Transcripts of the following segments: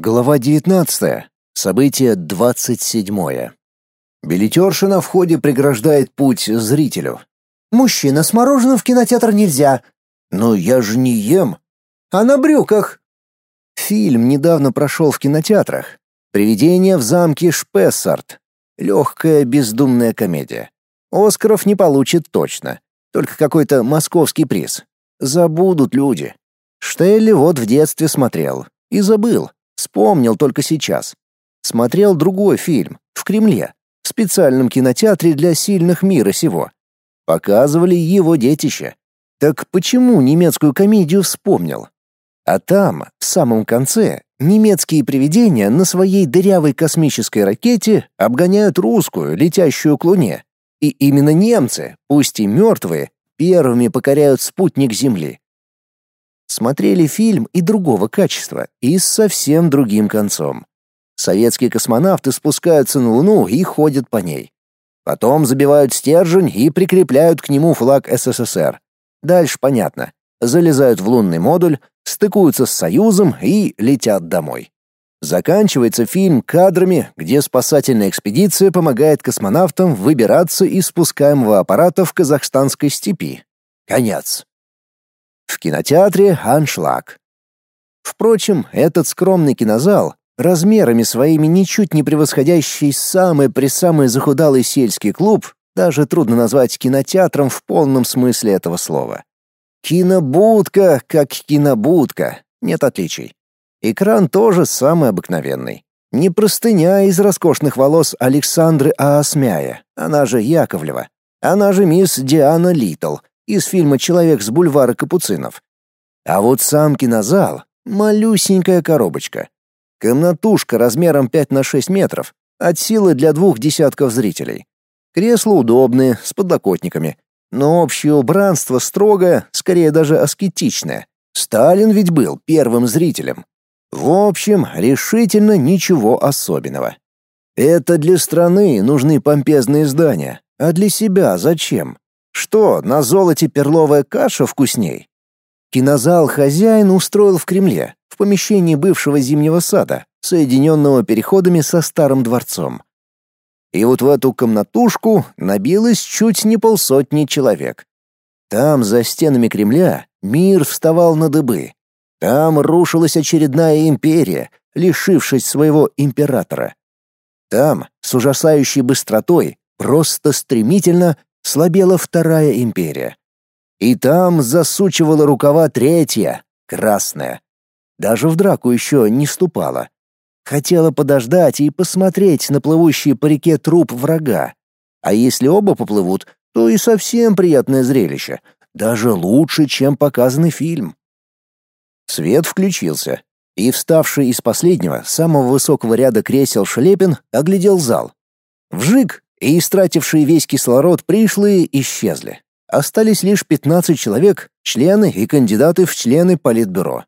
Глава 19. Событие 27. Билетерша на входе преграждает путь зрителю. «Мужчина, с мороженым в кинотеатр нельзя». «Но я же не ем». «А на брюках?» Фильм недавно прошел в кинотеатрах. «Привидение в замке Шпессарт». Легкая бездумная комедия. Оскаров не получит точно. Только какой-то московский приз. Забудут люди. Штелли вот в детстве смотрел. И забыл. Вспомнил только сейчас. Смотрел другой фильм в Кремле, в специальном кинотеатре для сильных мира сего. Показывали его детище. Так почему немецкую комедию вспомнил? А там, в самом конце, немецкие привидения на своей дырявой космической ракете обгоняют русскую, летящую к Луне. И именно немцы, пусть и мертвые, первыми покоряют спутник Земли смотрели фильм и другого качества, и с совсем другим концом. Советские космонавты спускаются на Луну и ходят по ней. Потом забивают стержень и прикрепляют к нему флаг СССР. Дальше понятно. Залезают в лунный модуль, стыкуются с Союзом и летят домой. Заканчивается фильм кадрами, где спасательная экспедиция помогает космонавтам выбираться из спускаемого аппарата в казахстанской степи. Конец. В кинотеатре аншлаг. Впрочем, этот скромный кинозал, размерами своими ничуть не превосходящий самый-пресамый захудалый сельский клуб, даже трудно назвать кинотеатром в полном смысле этого слова. Кинобудка, как кинобудка, нет отличий. Экран тоже самый обыкновенный. Не простыня из роскошных волос Александры Аосмяя, она же Яковлева, она же мисс Диана Литл, из фильма «Человек с бульвара Капуцинов». А вот сам кинозал — малюсенькая коробочка. Комнатушка размером 5 на 6 метров, от силы для двух десятков зрителей. Кресла удобные, с подлокотниками. Но общее убранство строгое, скорее даже аскетичное. Сталин ведь был первым зрителем. В общем, решительно ничего особенного. Это для страны нужны помпезные здания, а для себя зачем? Что, на золоте перловая каша вкусней? Кинозал хозяин устроил в Кремле, в помещении бывшего зимнего сада, соединенного переходами со старым дворцом. И вот в эту комнатушку набилось чуть не полсотни человек. Там, за стенами Кремля, мир вставал на дыбы. Там рушилась очередная империя, лишившись своего императора. Там, с ужасающей быстротой, просто стремительно слабела Вторая империя. И там засучивала рукава третья, красная. Даже в драку еще не ступала. Хотела подождать и посмотреть на плывущий по реке труп врага. А если оба поплывут, то и совсем приятное зрелище. Даже лучше, чем показанный фильм. Свет включился, и вставший из последнего, самого высокого ряда кресел Шлепин оглядел зал. Вжик, и истратившие весь кислород пришлые исчезли. Остались лишь 15 человек, члены и кандидаты в члены Политбюро.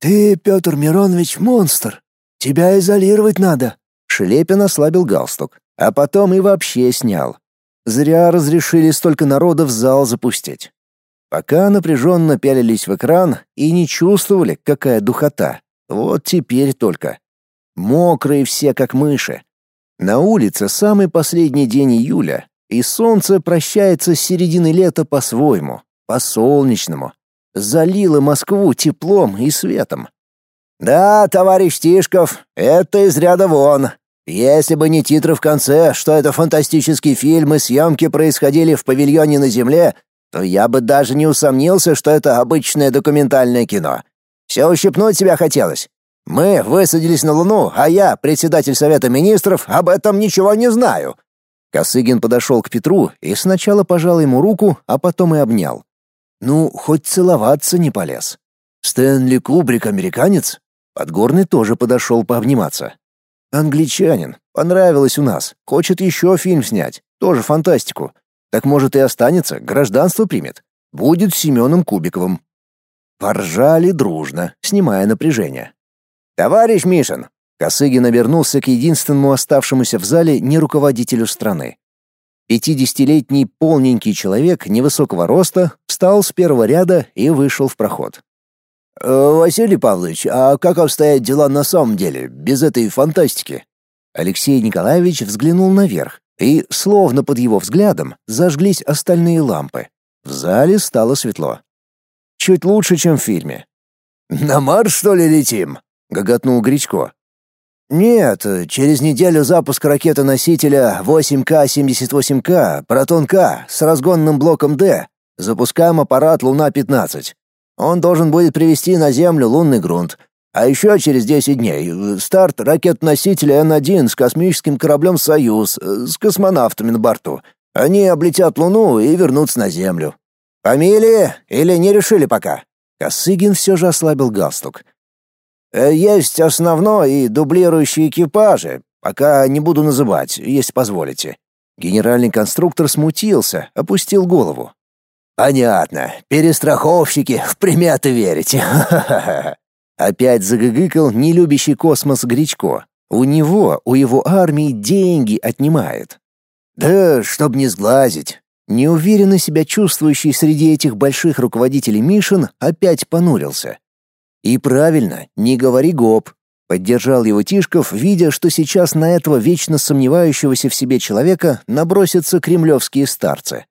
«Ты, Петр Миронович, монстр. Тебя изолировать надо». Шлепин ослабил галстук, а потом и вообще снял. Зря разрешили столько народа в зал запустить. Пока напряженно пялились в экран и не чувствовали, какая духота. Вот теперь только. Мокрые все, как мыши. На улице самый последний день июля, и солнце прощается с середины лета по-своему, по-солнечному. Залило Москву теплом и светом. «Да, товарищ Тишков, это из ряда вон. Если бы не титры в конце, что это фантастический фильм и съемки происходили в павильоне на Земле, то я бы даже не усомнился, что это обычное документальное кино. Все ущипнуть себя хотелось. Мы высадились на Луну, а я, председатель Совета Министров, об этом ничего не знаю». Косыгин подошел к Петру и сначала пожал ему руку, а потом и обнял. Ну, хоть целоваться не полез. Стэнли Кубрик американец? Подгорный тоже подошел пообниматься. Англичанин. Понравилось у нас. Хочет еще фильм снять. Тоже фантастику. Так может и останется, гражданство примет. Будет с Семеном Кубиковым. Поржали дружно, снимая напряжение. «Товарищ Мишин!» Косыгин обернулся к единственному оставшемуся в зале не руководителю страны. Пятидесятилетний полненький человек невысокого роста встал с первого ряда и вышел в проход. Э, Василий Павлович, а как обстоят дела на самом деле, без этой фантастики? Алексей Николаевич взглянул наверх, и, словно под его взглядом, зажглись остальные лампы. В зале стало светло. Чуть лучше, чем в фильме. «На Марс, что ли, летим?» — гоготнул Гречко. «Нет, через неделю запуск ракеты-носителя 8К-78К «Протон-К» с разгонным блоком «Д». Запускаем аппарат «Луна-15». Он должен будет привести на Землю лунный грунт. А еще через 10 дней старт ракет-носителя Н-1 с космическим кораблем «Союз» э, с космонавтами на борту. Они облетят Луну и вернутся на Землю. Фамилии или не решили пока? Косыгин все же ослабил галстук. Э, есть основной и дублирующие экипажи. Пока не буду называть, если позволите. Генеральный конструктор смутился, опустил голову. Понятно. Перестраховщики, в приметы верите. Опять загыгыкал нелюбящий космос Гречко. У него, у его армии деньги отнимает. Да, чтоб не сглазить. Неуверенно себя чувствующий среди этих больших руководителей Мишин опять понурился. И правильно, не говори гоп. Поддержал его Тишков, видя, что сейчас на этого вечно сомневающегося в себе человека набросятся кремлевские старцы.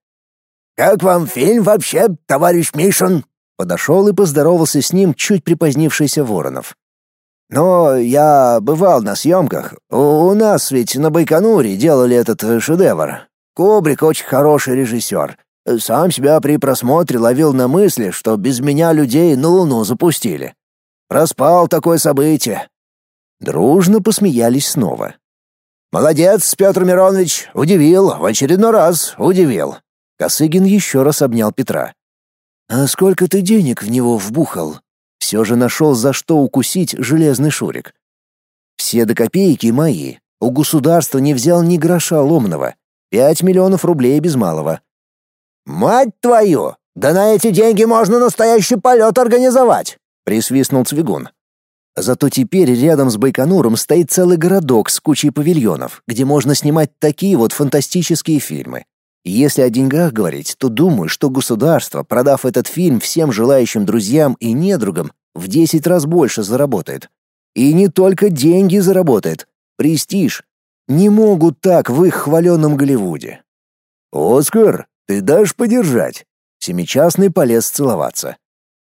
«Как вам фильм вообще, товарищ Мишин?» Подошел и поздоровался с ним чуть припозднившийся Воронов. «Но я бывал на съемках. У нас ведь на Байконуре делали этот шедевр. Кубрик очень хороший режиссер. Сам себя при просмотре ловил на мысли, что без меня людей на Луну запустили. Проспал такое событие». Дружно посмеялись снова. «Молодец, Петр Миронович, удивил, в очередной раз удивил. Косыгин еще раз обнял Петра. «А сколько ты денег в него вбухал?» Все же нашел за что укусить железный шурик. «Все до копейки мои. У государства не взял ни гроша ломного. Пять миллионов рублей без малого». «Мать твою! Да на эти деньги можно настоящий полет организовать!» — присвистнул Цвигун. Зато теперь рядом с Байконуром стоит целый городок с кучей павильонов, где можно снимать такие вот фантастические фильмы. Если о деньгах говорить, то думаю, что государство, продав этот фильм всем желающим друзьям и недругам, в 10 раз больше заработает. И не только деньги заработает, престиж. Не могут так в их хваленном Голливуде. «Оскар, ты дашь подержать?» Семичастный полез целоваться.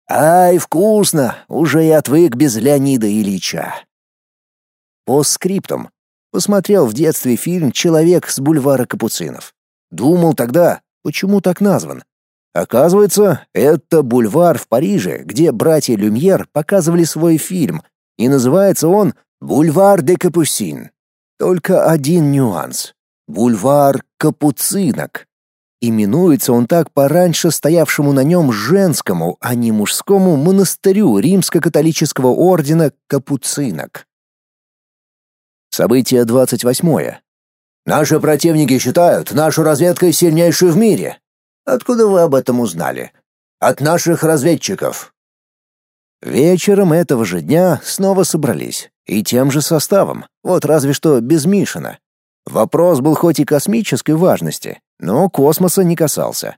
«Ай, вкусно! Уже и отвык без Леонида Ильича». По скриптам. Посмотрел в детстве фильм «Человек с бульвара Капуцинов». Думал тогда, почему так назван. Оказывается, это бульвар в Париже, где братья Люмьер показывали свой фильм, и называется он «Бульвар де Капусин». Только один нюанс. Бульвар Капуцинок. Именуется он так по раньше стоявшему на нем женскому, а не мужскому монастырю римско-католического ордена Капуцинок. Событие двадцать восьмое. Наши противники считают нашу разведку сильнейшей в мире. Откуда вы об этом узнали? От наших разведчиков. Вечером этого же дня снова собрались, и тем же составом, вот разве что без Мишина. Вопрос был хоть и космической важности, но космоса не касался.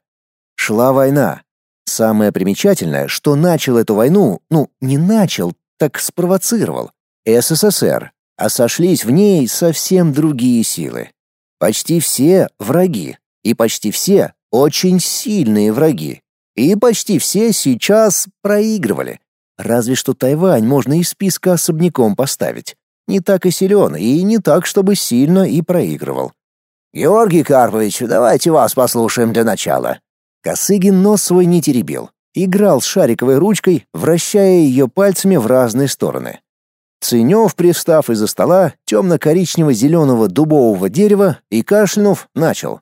Шла война. Самое примечательное, что начал эту войну, ну, не начал, так спровоцировал, СССР, а сошлись в ней совсем другие силы. Почти все враги, и почти все очень сильные враги, и почти все сейчас проигрывали. Разве что Тайвань можно из списка особняком поставить. Не так и силен, и не так, чтобы сильно и проигрывал. «Георгий Карпович, давайте вас послушаем для начала». Косыгин нос свой не теребил. Играл с шариковой ручкой, вращая ее пальцами в разные стороны. Ценев, привстав из-за стола темно-коричнево-зеленого дубового дерева и кашлянув, начал.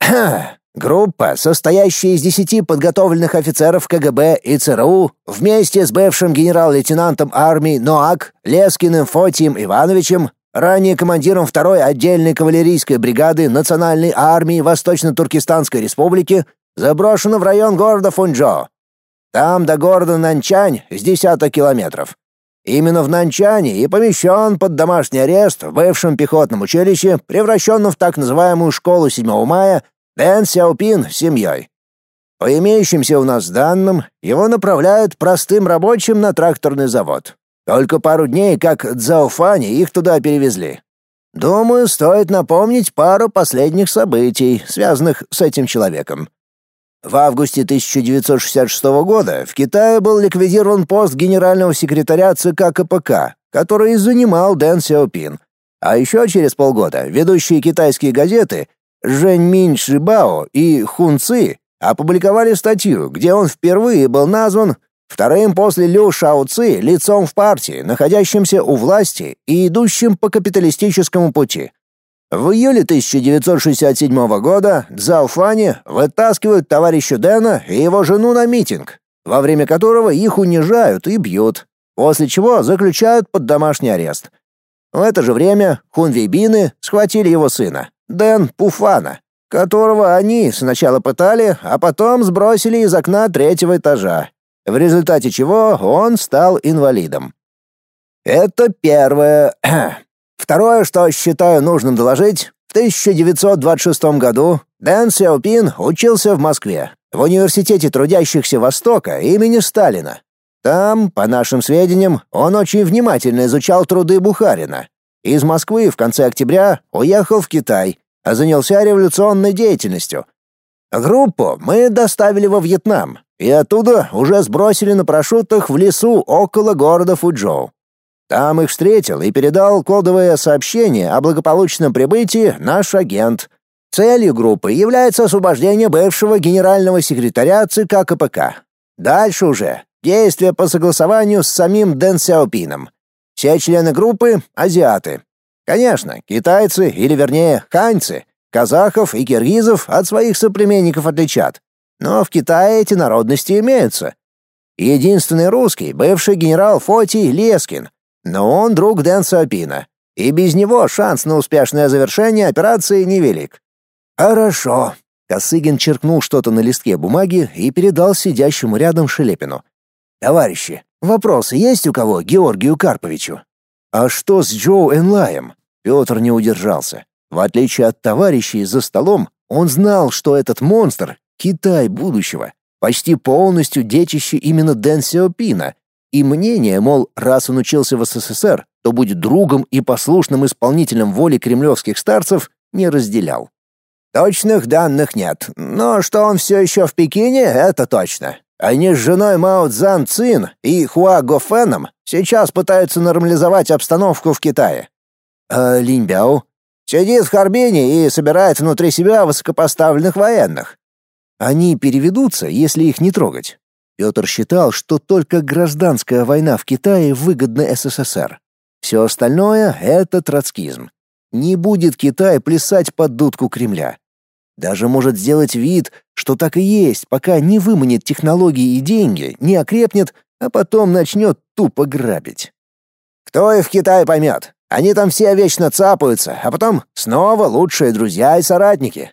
«Ха! Группа, состоящая из десяти подготовленных офицеров КГБ и ЦРУ, вместе с бывшим генерал-лейтенантом армии НОАК Лескиным Фотием Ивановичем, ранее командиром второй отдельной кавалерийской бригады Национальной армии Восточно-Туркестанской Республики, заброшена в район города Фунджо. Там до города Нанчань с десяток километров. Именно в Нанчане и помещен под домашний арест в бывшем пехотном училище, превращенном в так называемую школу 7 мая, Дэн Сяопин с семьей. По имеющимся у нас данным, его направляют простым рабочим на тракторный завод. Только пару дней, как Цзаофани их туда перевезли. Думаю, стоит напомнить пару последних событий, связанных с этим человеком. В августе 1966 года в Китае был ликвидирован пост генерального секретаря ЦК КПК, который занимал Дэн Сяопин. А еще через полгода ведущие китайские газеты Жэнь Минь Шибао и Хун Ци опубликовали статью, где он впервые был назван вторым после Лю Шао лицом в партии, находящимся у власти и идущим по капиталистическому пути. В июле 1967 года Цзаофани вытаскивают товарища Дэна и его жену на митинг, во время которого их унижают и бьют, после чего заключают под домашний арест. В это же время хунвейбины схватили его сына, Дэн Пуфана, которого они сначала пытали, а потом сбросили из окна третьего этажа, в результате чего он стал инвалидом. Это первое Второе, что считаю нужным доложить, в 1926 году Дэн Сяопин учился в Москве, в Университете трудящихся Востока имени Сталина. Там, по нашим сведениям, он очень внимательно изучал труды Бухарина. Из Москвы в конце октября уехал в Китай, а занялся революционной деятельностью. Группу мы доставили во Вьетнам, и оттуда уже сбросили на парашютах в лесу около города Фуджоу. Там их встретил и передал кодовое сообщение о благополучном прибытии наш агент. Целью группы является освобождение бывшего генерального секретаря ЦК КПК. Дальше уже действия по согласованию с самим Дэн Сяопином. Все члены группы — азиаты. Конечно, китайцы, или вернее, ханьцы, казахов и киргизов от своих соплеменников отличат. Но в Китае эти народности имеются. Единственный русский — бывший генерал Фотий Лескин, но он друг Дэн Сапина, и без него шанс на успешное завершение операции невелик. Хорошо. Косыгин черкнул что-то на листке бумаги и передал сидящему рядом Шелепину. Товарищи, вопросы есть у кого Георгию Карповичу? А что с Джо Энлаем? Петр не удержался. В отличие от товарищей за столом, он знал, что этот монстр Китай будущего, почти полностью детище именно Дэн Сяопина, и мнение, мол, раз он учился в СССР, то будет другом и послушным исполнителем воли кремлевских старцев, не разделял. Точных данных нет, но что он все еще в Пекине, это точно. Они с женой Мао Цзан Цин и Хуа Гофеном сейчас пытаются нормализовать обстановку в Китае. А Линь Бяо сидит в Харбине и собирает внутри себя высокопоставленных военных. Они переведутся, если их не трогать. Петр считал, что только гражданская война в Китае выгодна СССР. Все остальное — это троцкизм. Не будет Китай плясать под дудку Кремля. Даже может сделать вид, что так и есть, пока не выманит технологии и деньги, не окрепнет, а потом начнет тупо грабить. Кто и в Китае поймет? Они там все вечно цапаются, а потом снова лучшие друзья и соратники.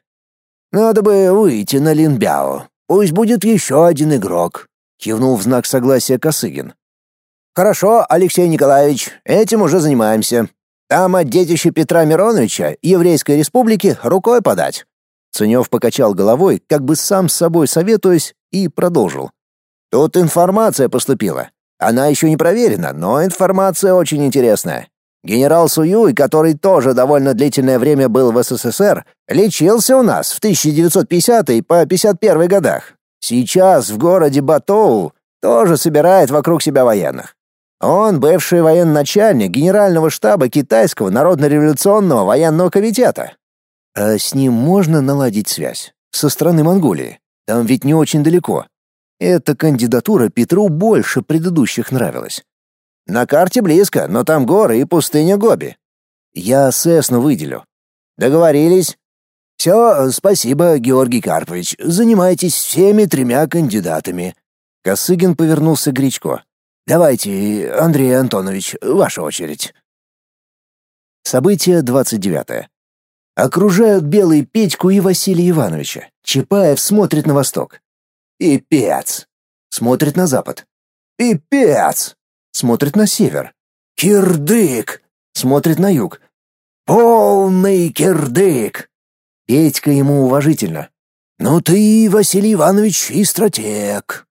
Надо бы выйти на Линбяо. Пусть будет еще один игрок кивнул в знак согласия Косыгин. Хорошо, Алексей Николаевич, этим уже занимаемся. Там от детища Петра Мироновича Еврейской Республики рукой подать. Ценев покачал головой, как бы сам с собой советуясь, и продолжил. Тут информация поступила. Она еще не проверена, но информация очень интересная. Генерал Суюй, который тоже довольно длительное время был в СССР, лечился у нас в 1950 по 51 годах. Сейчас в городе Батоу тоже собирает вокруг себя военных. Он бывший военачальник генерального штаба китайского народно-революционного военного комитета. А с ним можно наладить связь со стороны Монголии. Там ведь не очень далеко. Эта кандидатура Петру больше предыдущих нравилась. На карте близко, но там горы и пустыня Гоби. Я Сесну выделю. Договорились. Все, спасибо, Георгий Карпович. Занимайтесь всеми тремя кандидатами. Косыгин повернулся к Гречко. Давайте, Андрей Антонович, ваша очередь. Событие двадцать девятое. Окружают белый Петьку и Василия Ивановича. Чапаев смотрит на восток. Пипец. Смотрит на запад. Пипец. Смотрит на север. Кирдык. Смотрит на юг. Полный кирдык. Петька ему уважительно. «Ну ты, Василий Иванович, и стратег».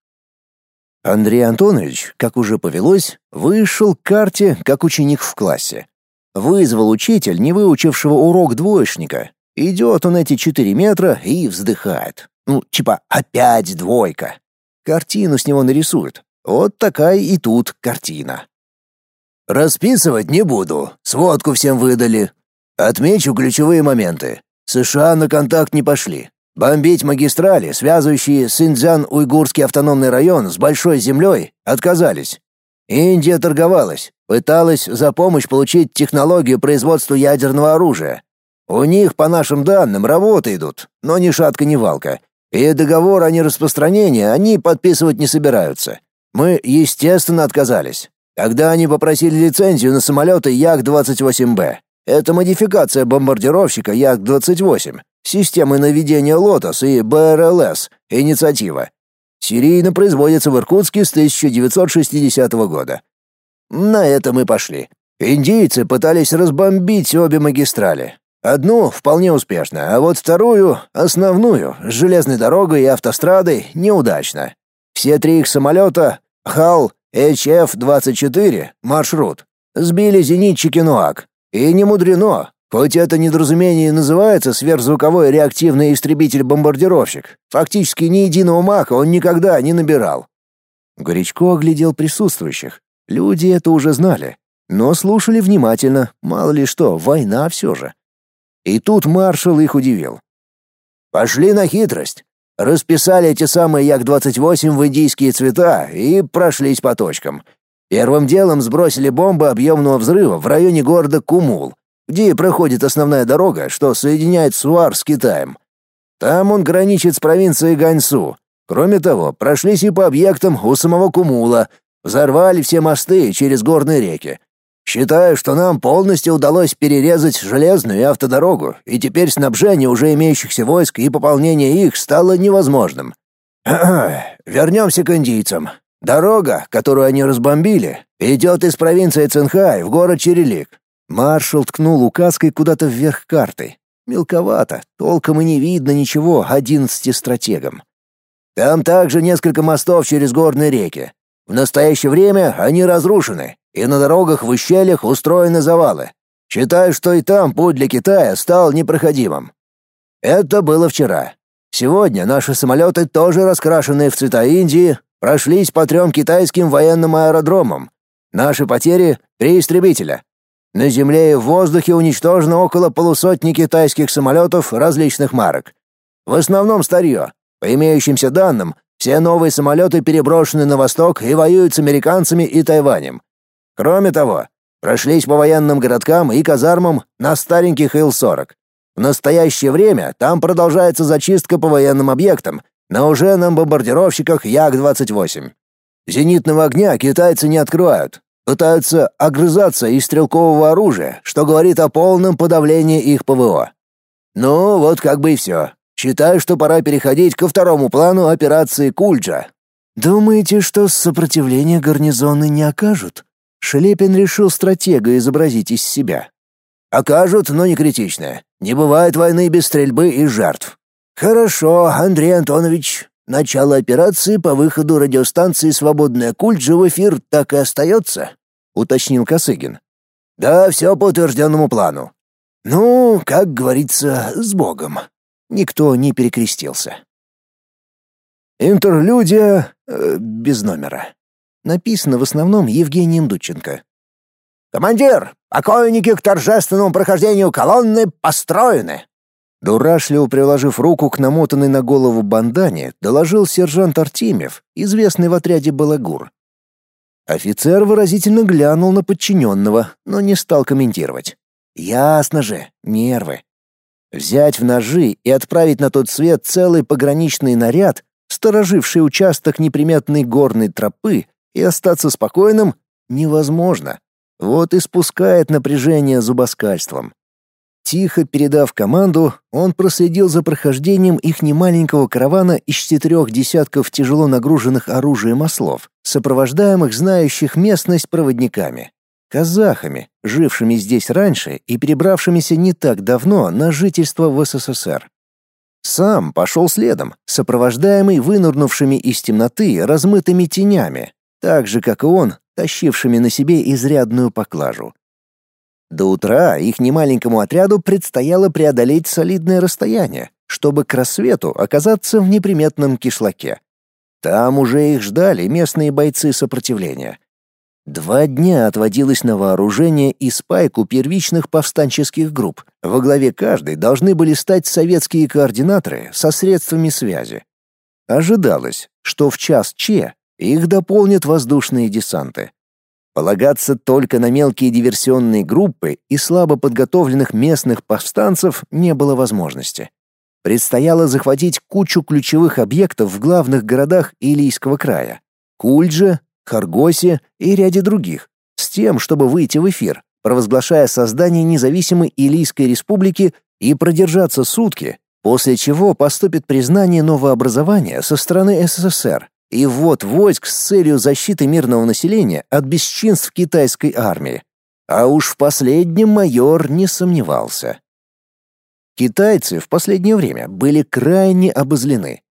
Андрей Антонович, как уже повелось, вышел к карте, как ученик в классе. Вызвал учитель, не выучившего урок двоечника. Идет он эти четыре метра и вздыхает. Ну, типа, опять двойка. Картину с него нарисуют. Вот такая и тут картина. Расписывать не буду, сводку всем выдали. Отмечу ключевые моменты. США на контакт не пошли. Бомбить магистрали, связывающие Синьцзян-Уйгурский автономный район с Большой землей, отказались. Индия торговалась, пыталась за помощь получить технологию производства ядерного оружия. У них, по нашим данным, работы идут, но ни шатка, ни валка. И договор о нераспространении они подписывать не собираются. Мы, естественно, отказались. Когда они попросили лицензию на самолеты Як-28Б. Это модификация бомбардировщика Як-28, системы наведения «Лотос» и БРЛС, инициатива. Серийно производится в Иркутске с 1960 года. На это мы пошли. Индийцы пытались разбомбить обе магистрали. Одну вполне успешно, а вот вторую, основную, с железной дорогой и автострадой, неудачно. Все три их самолета ХАЛ HF-24 маршрут. Сбили зенитчики НУАК. И не мудрено, хоть это недоразумение называется сверхзвуковой реактивный истребитель-бомбардировщик. Фактически ни единого мака он никогда не набирал. Горячко оглядел присутствующих. Люди это уже знали, но слушали внимательно, мало ли что, война все же. И тут маршал их удивил. «Пошли на хитрость. Расписали эти самые Як-28 в индийские цвета и прошлись по точкам. Первым делом сбросили бомбы объемного взрыва в районе города Кумул, где проходит основная дорога, что соединяет Суар с Китаем. Там он граничит с провинцией Ганьсу. Кроме того, прошлись и по объектам у самого Кумула, взорвали все мосты через горные реки. Считаю, что нам полностью удалось перерезать железную и автодорогу, и теперь снабжение уже имеющихся войск и пополнение их стало невозможным. Вернемся к индийцам. Дорога, которую они разбомбили, идет из провинции Цинхай в город Черелик. Маршал ткнул указкой куда-то вверх карты. Мелковато, толком и не видно ничего одиннадцати стратегам. Там также несколько мостов через горные реки. В настоящее время они разрушены, и на дорогах в ущельях устроены завалы. Считаю, что и там путь для Китая стал непроходимым. Это было вчера. Сегодня наши самолеты, тоже раскрашенные в цвета Индии, прошлись по трем китайским военным аэродромам. Наши потери — три истребителя. На земле и в воздухе уничтожено около полусотни китайских самолетов различных марок. В основном старье. По имеющимся данным, все новые самолеты переброшены на восток и воюют с американцами и Тайванем. Кроме того, прошлись по военным городкам и казармам на стареньких Ил-40. В настоящее время там продолжается зачистка по военным объектам, на уже на бомбардировщиках Як-28. Зенитного огня китайцы не открывают, пытаются огрызаться из стрелкового оружия, что говорит о полном подавлении их ПВО. Ну, вот как бы и все. Считаю, что пора переходить ко второму плану операции Кульджа. Думаете, что сопротивление гарнизоны не окажут? Шелепин решил стратега изобразить из себя. Окажут, но не критично. Не бывает войны без стрельбы и жертв. Хорошо, Андрей Антонович. Начало операции по выходу радиостанции «Свободная Кульджа» в эфир так и остается, уточнил Косыгин. Да, все по утвержденному плану. Ну, как говорится, с Богом. Никто не перекрестился. Интерлюдия э, без номера. Написано в основном Евгением Дудченко. «Командир, покойники к торжественному прохождению колонны построены!» Дурашливо приложив руку к намотанной на голову бандане, доложил сержант Артемьев, известный в отряде Балагур. Офицер выразительно глянул на подчиненного, но не стал комментировать. Ясно же, нервы. Взять в ножи и отправить на тот свет целый пограничный наряд, стороживший участок неприметной горной тропы, и остаться спокойным невозможно. Вот и спускает напряжение зубоскальством. Тихо передав команду, он проследил за прохождением их немаленького каравана из четырех десятков тяжело нагруженных оружием ослов, сопровождаемых знающих местность проводниками. Казахами, жившими здесь раньше и перебравшимися не так давно на жительство в СССР. Сам пошел следом, сопровождаемый вынырнувшими из темноты размытыми тенями, так же, как и он, тащившими на себе изрядную поклажу. До утра их немаленькому отряду предстояло преодолеть солидное расстояние, чтобы к рассвету оказаться в неприметном кишлаке. Там уже их ждали местные бойцы сопротивления. Два дня отводилось на вооружение и спайку первичных повстанческих групп. Во главе каждой должны были стать советские координаторы со средствами связи. Ожидалось, что в час Че их дополнят воздушные десанты. Полагаться только на мелкие диверсионные группы и слабо подготовленных местных повстанцев не было возможности. Предстояло захватить кучу ключевых объектов в главных городах Илийского края. Кульджа, Харгосе и ряде других, с тем, чтобы выйти в эфир, провозглашая создание независимой Илийской республики и продержаться сутки, после чего поступит признание новообразования со стороны СССР и ввод войск с целью защиты мирного населения от бесчинств китайской армии. А уж в последнем майор не сомневался. Китайцы в последнее время были крайне обозлены.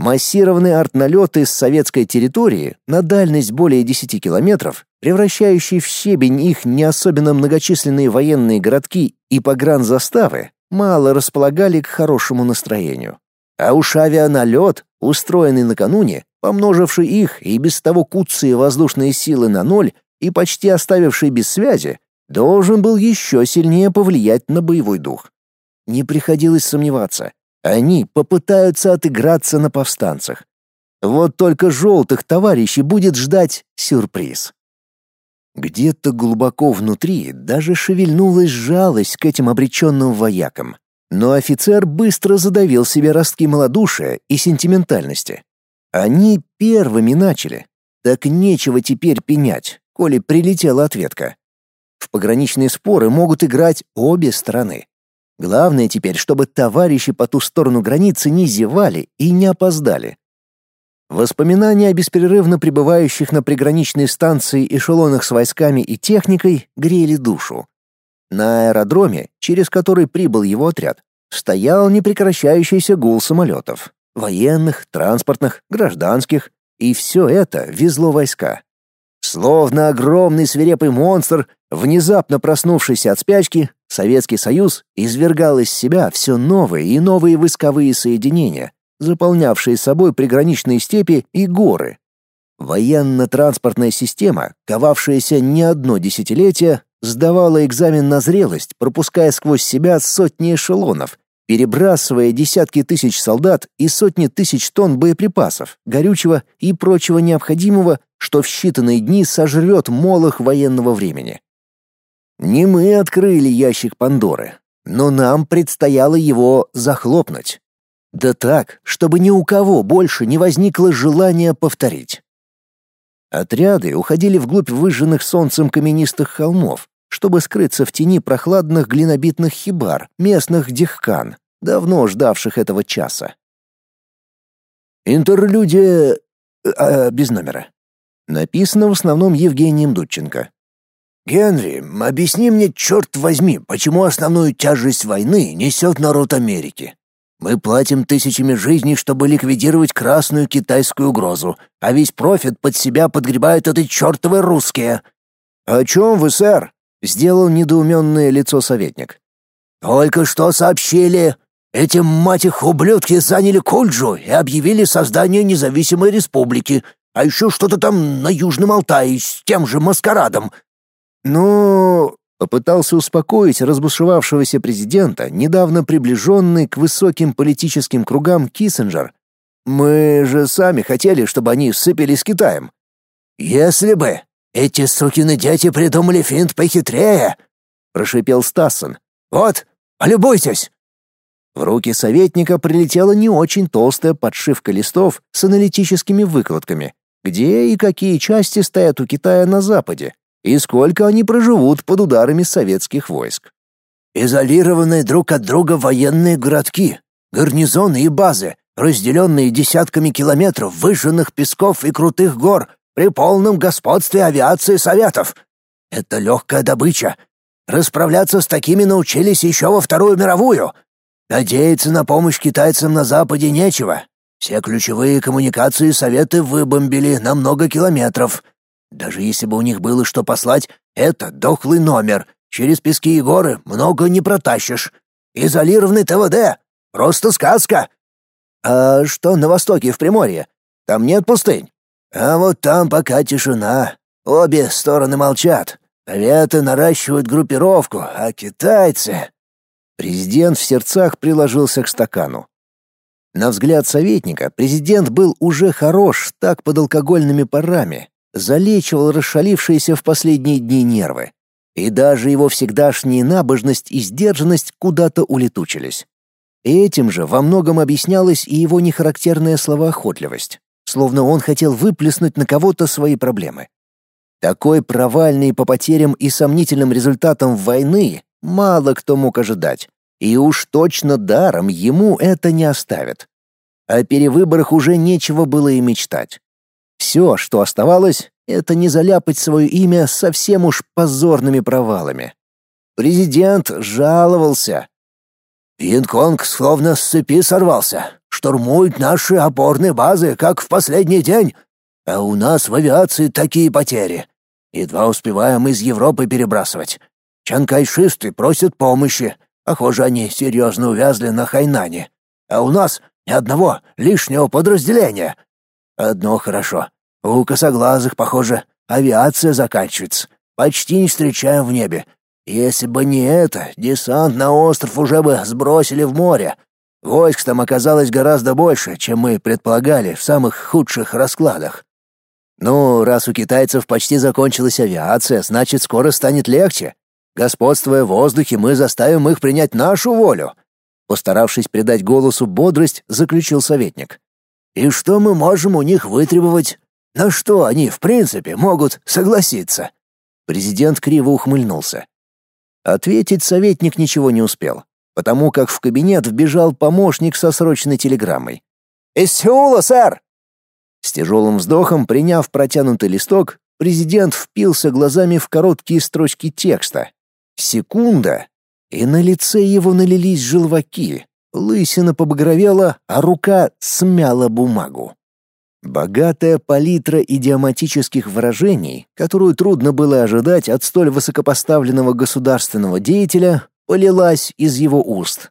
Массированные артналеты с советской территории на дальность более 10 километров, превращающие в щебень их не особенно многочисленные военные городки и погранзаставы, мало располагали к хорошему настроению. А уж авианалет, устроенный накануне, помноживший их и без того куцые воздушные силы на ноль и почти оставивший без связи, должен был еще сильнее повлиять на боевой дух. Не приходилось сомневаться. Они попытаются отыграться на повстанцах. Вот только желтых товарищей будет ждать сюрприз. Где-то глубоко внутри даже шевельнулась жалость к этим обреченным воякам. Но офицер быстро задавил себе ростки малодушия и сентиментальности. Они первыми начали. Так нечего теперь пенять, коли прилетела ответка. В пограничные споры могут играть обе стороны. Главное теперь, чтобы товарищи по ту сторону границы не зевали и не опоздали. Воспоминания о беспрерывно пребывающих на приграничной станции эшелонах с войсками и техникой грели душу. На аэродроме, через который прибыл его отряд, стоял непрекращающийся гул самолетов. Военных, транспортных, гражданских. И все это везло войска. Словно огромный свирепый монстр, внезапно проснувшийся от спячки, Советский Союз извергал из себя все новые и новые войсковые соединения, заполнявшие собой приграничные степи и горы. Военно-транспортная система, ковавшаяся не одно десятилетие, сдавала экзамен на зрелость, пропуская сквозь себя сотни эшелонов, перебрасывая десятки тысяч солдат и сотни тысяч тонн боеприпасов, горючего и прочего необходимого, что в считанные дни сожрет молох военного времени. Не мы открыли ящик Пандоры, но нам предстояло его захлопнуть. Да так, чтобы ни у кого больше не возникло желания повторить. Отряды уходили вглубь выжженных солнцем каменистых холмов, чтобы скрыться в тени прохладных глинобитных хибар местных дихкан, давно ждавших этого часа. Интерлюдия... А, без номера. Написано в основном Евгением Дудченко. «Генри, объясни мне, черт возьми, почему основную тяжесть войны несет народ Америки? Мы платим тысячами жизней, чтобы ликвидировать красную китайскую угрозу, а весь профит под себя подгребают эти чертовы русские». «О чем вы, сэр?» — сделал недоуменное лицо советник. «Только что сообщили. Эти, мать их, ублюдки заняли Кульджу и объявили создание независимой республики, а еще что-то там на Южном Алтае с тем же маскарадом. «Ну...» — попытался успокоить разбушевавшегося президента, недавно приближенный к высоким политическим кругам Киссинджер. «Мы же сами хотели, чтобы они сцепились с Китаем». «Если бы! Эти сукины дети придумали финт похитрее!» — прошипел Стассон. «Вот, полюбуйтесь!» В руки советника прилетела не очень толстая подшивка листов с аналитическими выкладками, где и какие части стоят у Китая на Западе, и сколько они проживут под ударами советских войск. Изолированные друг от друга военные городки, гарнизоны и базы, разделенные десятками километров выжженных песков и крутых гор при полном господстве авиации Советов. Это легкая добыча. Расправляться с такими научились еще во Вторую мировую. Надеяться на помощь китайцам на Западе нечего. Все ключевые коммуникации Советы выбомбили на много километров. Даже если бы у них было что послать, это дохлый номер. Через пески и горы много не протащишь. Изолированный ТВД. Просто сказка. А что на востоке в Приморье? Там нет пустынь? А вот там пока тишина. Обе стороны молчат. Советы наращивают группировку, а китайцы... Президент в сердцах приложился к стакану. На взгляд советника президент был уже хорош так под алкогольными парами, залечивал расшалившиеся в последние дни нервы. И даже его всегдашняя набожность и сдержанность куда-то улетучились. Этим же во многом объяснялась и его нехарактерная словоохотливость, словно он хотел выплеснуть на кого-то свои проблемы. Такой провальный по потерям и сомнительным результатам войны мало кто мог ожидать, и уж точно даром ему это не оставят. О перевыборах уже нечего было и мечтать. Все, что оставалось, это не заляпать свое имя совсем уж позорными провалами. Президент жаловался. «Пинг-Конг словно с цепи сорвался. Штурмуют наши опорные базы, как в последний день. А у нас в авиации такие потери. Едва успеваем из Европы перебрасывать. Чанкайшисты просят помощи. Похоже, они серьезно увязли на Хайнане. А у нас ни одного лишнего подразделения. Одно хорошо. У косоглазых, похоже, авиация заканчивается. Почти не встречаем в небе. Если бы не это, десант на остров уже бы сбросили в море. Войск там оказалось гораздо больше, чем мы предполагали в самых худших раскладах. Ну, раз у китайцев почти закончилась авиация, значит, скоро станет легче. Господствуя в воздухе, мы заставим их принять нашу волю. Постаравшись придать голосу бодрость, заключил советник. И что мы можем у них вытребовать? На что они, в принципе, могут согласиться? Президент криво ухмыльнулся. Ответить советник ничего не успел, потому как в кабинет вбежал помощник со срочной телеграммой. «Из Сеула, сэр!» С тяжелым вздохом, приняв протянутый листок, президент впился глазами в короткие строчки текста. Секунда, и на лице его налились желваки, лысина побагровела, а рука смяла бумагу. Богатая палитра идиоматических выражений, которую трудно было ожидать от столь высокопоставленного государственного деятеля, полилась из его уст.